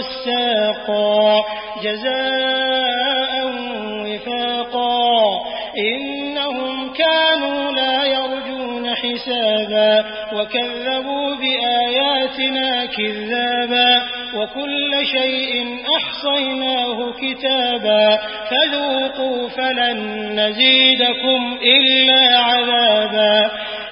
وَغَسَّاقًا جَزَاءً وِفَاقًا. إِنَّهُمْ كَانُوا لَا يَرْجُونَ حِسَابًا وَكَذَّبُوا بِآيَاتِنَا كِذَّابًا. وَكُلَّ شَيْءٍ أَحْصَيْنَاهُ كِتَابًا. فَذُوقُوا فَلَن نَّزِيدَكُمْ إِلَّا عَذَابًا.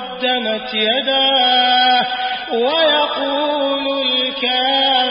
قدمت يداه ويقول الكافر